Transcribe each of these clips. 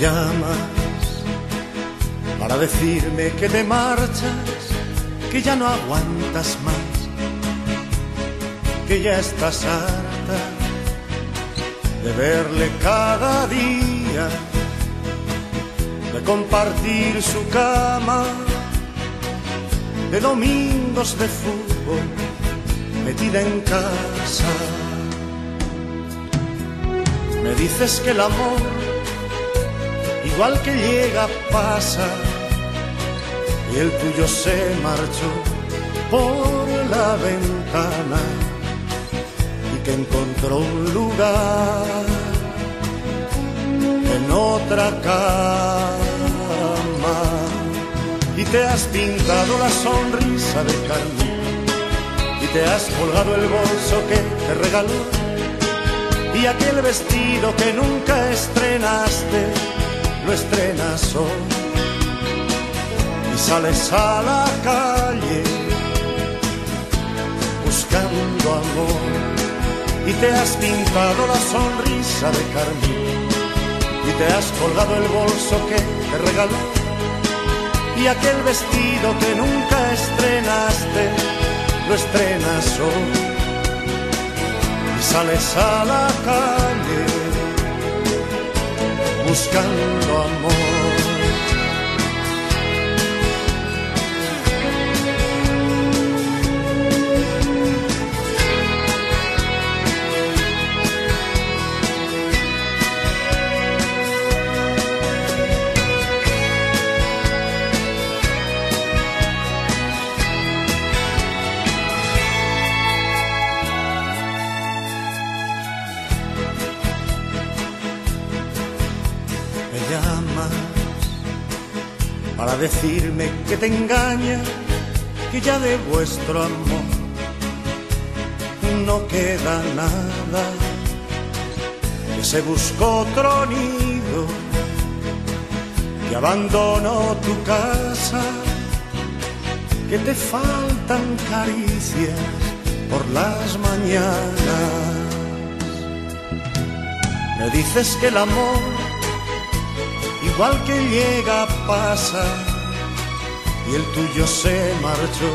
llamas para decirme que te marchas, que ya no aguantas más, que ya estás harta de verle cada día, de compartir su cama, de domingos de fútbol metida en casa. Me dices que el amor, igual que llega, pasa, y el tuyo se marchó por la ventana y que encontró un lugar en otra cama. Y te has pintado la sonrisa de carne y te has colgado el bolso que te regaló y aquel vestido que nunca estrenaste, lo estrenas hoy. Y sales a la calle buscando amor. Y te has pintado la sonrisa de carmín. Y te has colgado el bolso que te regaló y aquel vestido que nunca estrenaste, lo estrenas hoy. Sales a la calle buscando amor. Para decirme que te engaña, que ya de vuestro amor no queda nada, que se buscó otro nido, que abandonó tu casa, que te faltan caricias por las mañanas. Me dices que el amor igual que llega pasa. Y el tuyo se marchó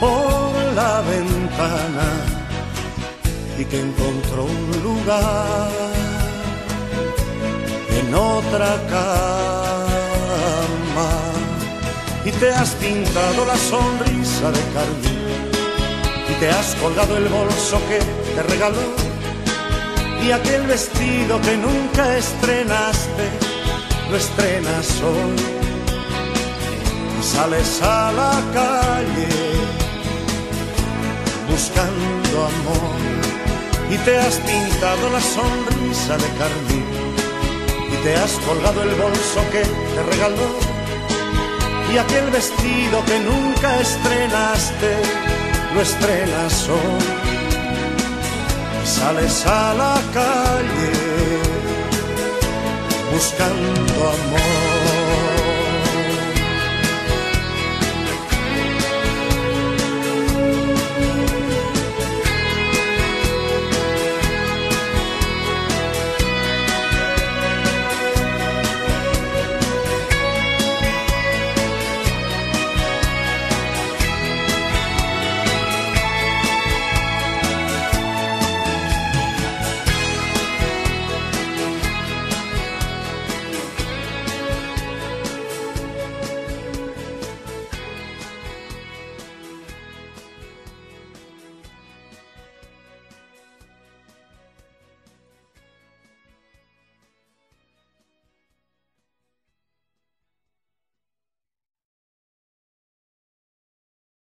por la ventana y que encontró un lugar en otra cama. Y te has pintado la sonrisa de carmín. Y te has colgado el bolso que te regaló. Y aquel vestido que nunca estrenaste lo estrenas hoy. Y sales a la calle buscando amor y te has pintado la sonrisa de carmín y te has colgado el bolso que te regaló y aquel vestido que nunca estrenaste lo estrenas hoy. Y sales a la calle buscando amor.